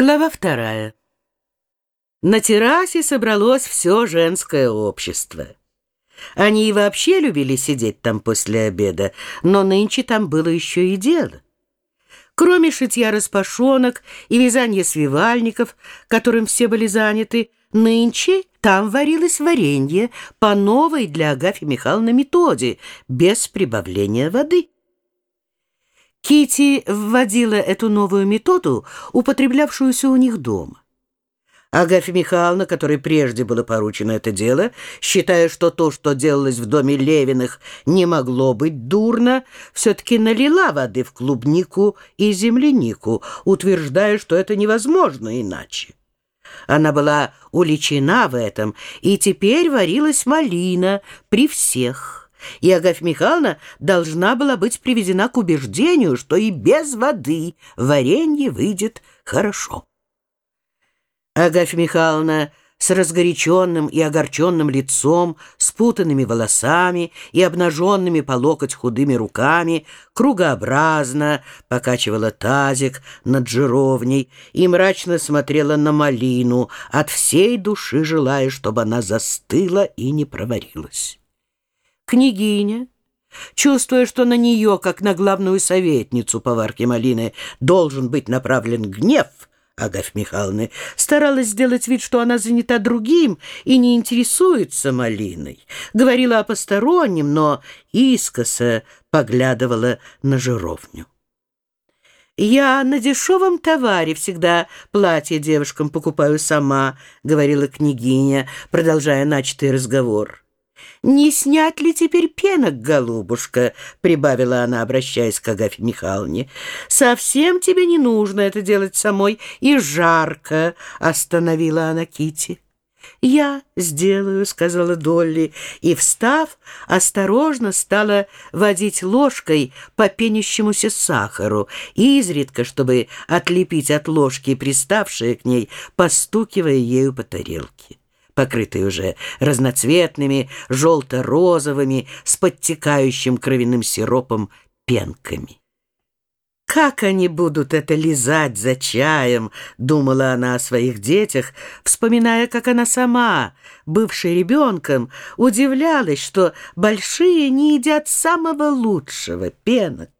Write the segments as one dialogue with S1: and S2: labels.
S1: Глава вторая. На террасе собралось все женское общество. Они и вообще любили сидеть там после обеда, но нынче там было еще и дело. Кроме шитья распашонок и вязания свивальников, которым все были заняты, нынче там варилось варенье по новой для Агафьи Михайловны методе, без прибавления воды. Кити вводила эту новую методу, употреблявшуюся у них дома. Агафья Михайловна, которой прежде было поручено это дело, считая, что то, что делалось в доме Левиных, не могло быть дурно, все-таки налила воды в клубнику и землянику, утверждая, что это невозможно иначе. Она была уличена в этом, и теперь варилась малина при всех и Агафья Михайловна должна была быть приведена к убеждению, что и без воды варенье выйдет хорошо. Агафья Михайловна с разгоряченным и огорченным лицом, спутанными волосами и обнаженными по локоть худыми руками, кругообразно покачивала тазик над жировней и мрачно смотрела на малину, от всей души желая, чтобы она застыла и не проварилась. Княгиня, чувствуя, что на нее, как на главную советницу поварки Малины, должен быть направлен гнев Агафь Михайловны, старалась сделать вид, что она занята другим и не интересуется Малиной. Говорила о постороннем, но искоса поглядывала на жировню. «Я на дешевом товаре всегда платье девушкам покупаю сама», — говорила княгиня, продолжая начатый разговор. «Не снять ли теперь пенок, голубушка?» — прибавила она, обращаясь к Агафье Михайловне. «Совсем тебе не нужно это делать самой, и жарко!» — остановила она Кити. «Я сделаю», — сказала Долли, и, встав, осторожно стала водить ложкой по пенящемуся сахару, изредка, чтобы отлепить от ложки приставшие к ней, постукивая ею по тарелке покрытый уже разноцветными, желто-розовыми, с подтекающим кровяным сиропом пенками. «Как они будут это лизать за чаем?» — думала она о своих детях, вспоминая, как она сама, бывшая ребенком, удивлялась, что большие не едят самого лучшего пенок.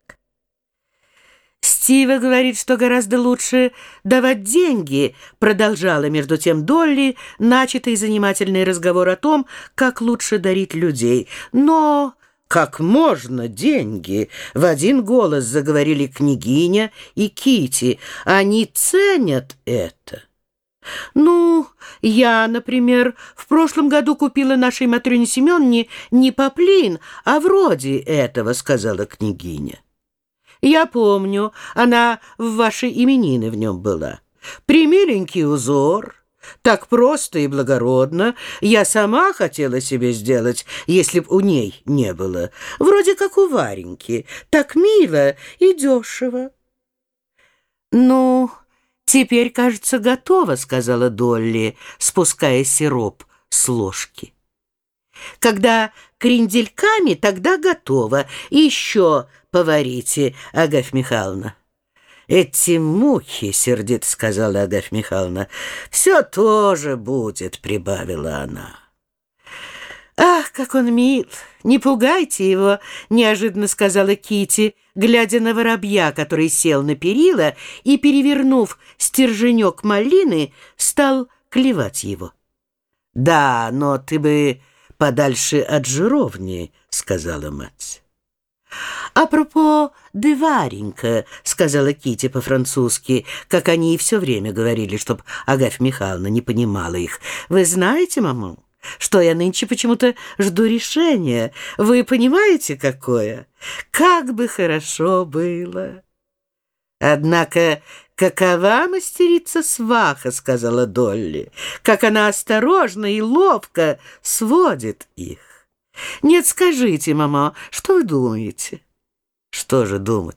S1: Стива говорит, что гораздо лучше давать деньги, продолжала между тем Долли, начатый занимательный разговор о том, как лучше дарить людей. Но как можно деньги? В один голос заговорили княгиня и Кити. Они ценят это. «Ну, я, например, в прошлом году купила нашей Матрёне Семёновне не поплин, а вроде этого», — сказала княгиня. Я помню, она в вашей именины в нем была. Примиленький узор, так просто и благородно. Я сама хотела себе сделать, если б у ней не было. Вроде как у Вареньки. Так мило и дешево. «Ну, теперь, кажется, готово», — сказала Долли, спуская сироп с ложки. «Когда крендельками, тогда готово. Еще поварите, Агафь Михайловна». «Эти мухи», — сердито сказала Агафь Михайловна, — «все тоже будет», — прибавила она. «Ах, как он мил! Не пугайте его!» — неожиданно сказала Кити, глядя на воробья, который сел на перила и, перевернув стерженек малины, стал клевать его. «Да, но ты бы подальше от жировни», — сказала мать. «Апропо де Варенька», — сказала Кити по-французски, как они и все время говорили, чтоб Агафь Михайловна не понимала их. «Вы знаете, мама, что я нынче почему-то жду решения? Вы понимаете, какое? Как бы хорошо было!» Однако «Какова мастерица сваха», — сказала Долли, «как она осторожно и ловко сводит их». «Нет, скажите, мама, что вы думаете?» «Что же думать?»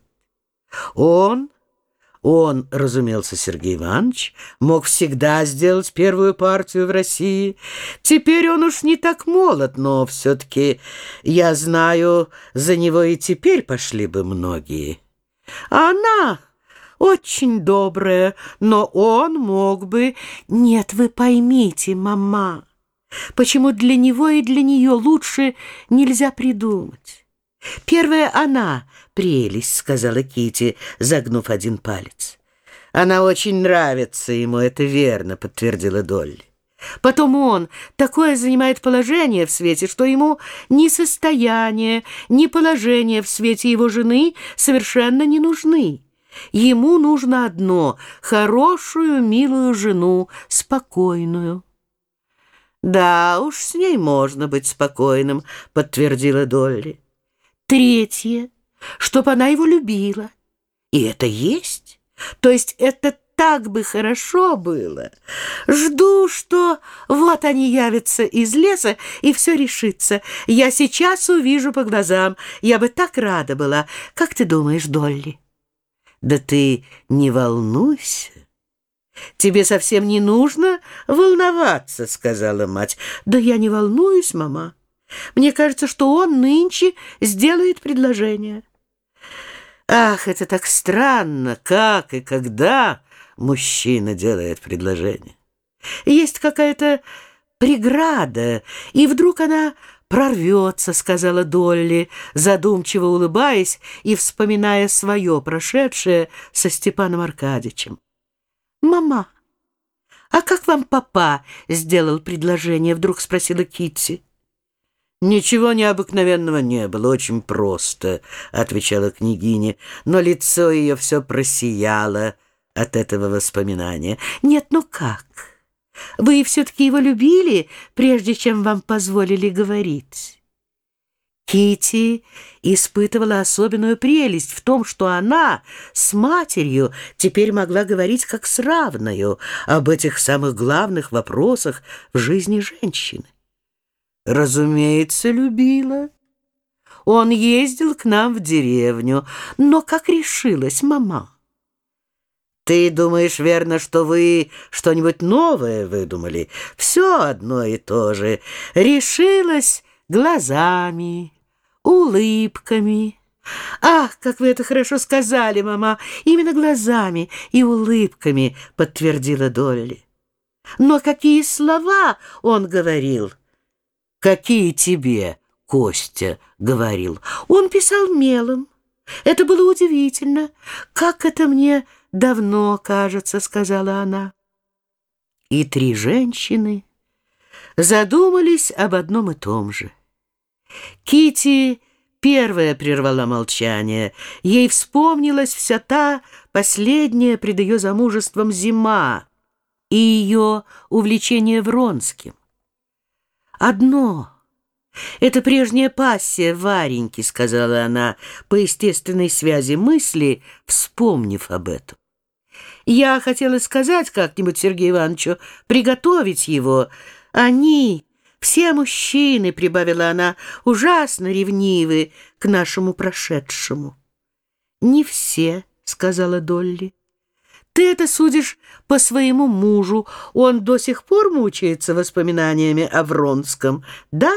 S1: «Он...» Он, разумелся Сергей Иванович, мог всегда сделать первую партию в России. Теперь он уж не так молод, но все-таки, я знаю, за него и теперь пошли бы многие. А она очень добрая, но он мог бы... Нет, вы поймите, мама, почему для него и для нее лучше нельзя придумать. Первая она прелесть, сказала Кити, загнув один палец. Она очень нравится ему, это верно, подтвердила Долли. Потом он такое занимает положение в свете, что ему ни состояние, ни положение в свете его жены совершенно не нужны. Ему нужно одно — хорошую, милую жену, спокойную. «Да уж, с ней можно быть спокойным», — подтвердила Долли. «Третье, чтоб она его любила. И это есть. То есть это так бы хорошо было. Жду, что вот они явятся из леса, и все решится. Я сейчас увижу по глазам. Я бы так рада была. Как ты думаешь, Долли? Да ты не волнуйся. Тебе совсем не нужно волноваться, сказала мать. Да я не волнуюсь, мама. Мне кажется, что он нынче сделает предложение. Ах, это так странно, как и когда мужчина делает предложение. Есть какая-то преграда, и вдруг она прорвется, сказала Долли, задумчиво улыбаясь и вспоминая свое прошедшее со Степаном Аркадьевичем. «Мама, а как вам папа сделал предложение?» — вдруг спросила Китти. «Ничего необыкновенного не было, очень просто», — отвечала княгиня, но лицо ее все просияло, — от этого воспоминания. «Нет, ну как? Вы все-таки его любили, прежде чем вам позволили говорить?» Кити испытывала особенную прелесть в том, что она с матерью теперь могла говорить как с равною об этих самых главных вопросах в жизни женщины. Разумеется, любила. Он ездил к нам в деревню, но как решилась мама? Ты думаешь, верно, что вы что-нибудь новое выдумали? Все одно и то же. Решилась глазами, улыбками. «Ах, как вы это хорошо сказали, мама! Именно глазами и улыбками», — подтвердила Долли. «Но какие слова он говорил?» «Какие тебе?» — Костя говорил. «Он писал мелом. Это было удивительно. Как это мне давно, кажется», — сказала она. И три женщины задумались об одном и том же. Кити первая прервала молчание. Ей вспомнилась вся та последняя пред ее замужеством зима и ее увлечение Вронским. Одно — это прежняя пассия Вареньки, — сказала она по естественной связи мысли, вспомнив об этом. Я хотела сказать как-нибудь Сергею Ивановичу, приготовить его. Они, все мужчины, — прибавила она, — ужасно ревнивы к нашему прошедшему. Не все, — сказала Долли. Ты это судишь по своему мужу. Он до сих пор мучается воспоминаниями о Вронском. Да?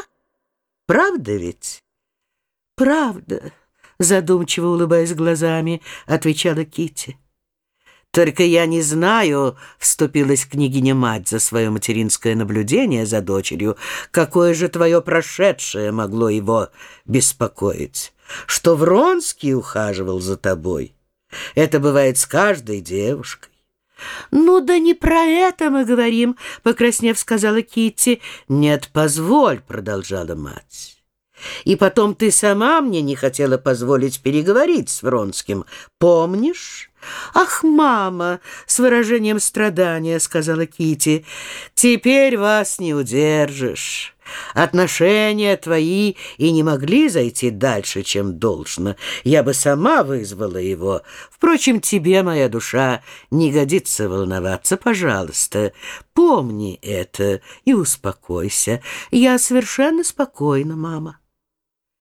S1: Правда ведь? Правда, задумчиво улыбаясь глазами, отвечала Кити. «Только я не знаю», — вступилась княгиня-мать за свое материнское наблюдение за дочерью, «какое же твое прошедшее могло его беспокоить? Что Вронский ухаживал за тобой? Это бывает с каждой девушкой». «Ну да не про это мы говорим», — покраснев сказала Китти. «Нет, позволь», — продолжала мать. «И потом ты сама мне не хотела позволить переговорить с Вронским. Помнишь?» «Ах, мама!» — с выражением страдания сказала Кити. «Теперь вас не удержишь». Отношения твои и не могли зайти дальше, чем должно. Я бы сама вызвала его. Впрочем, тебе, моя душа, не годится волноваться. Пожалуйста, помни это и успокойся. Я совершенно спокойна, мама.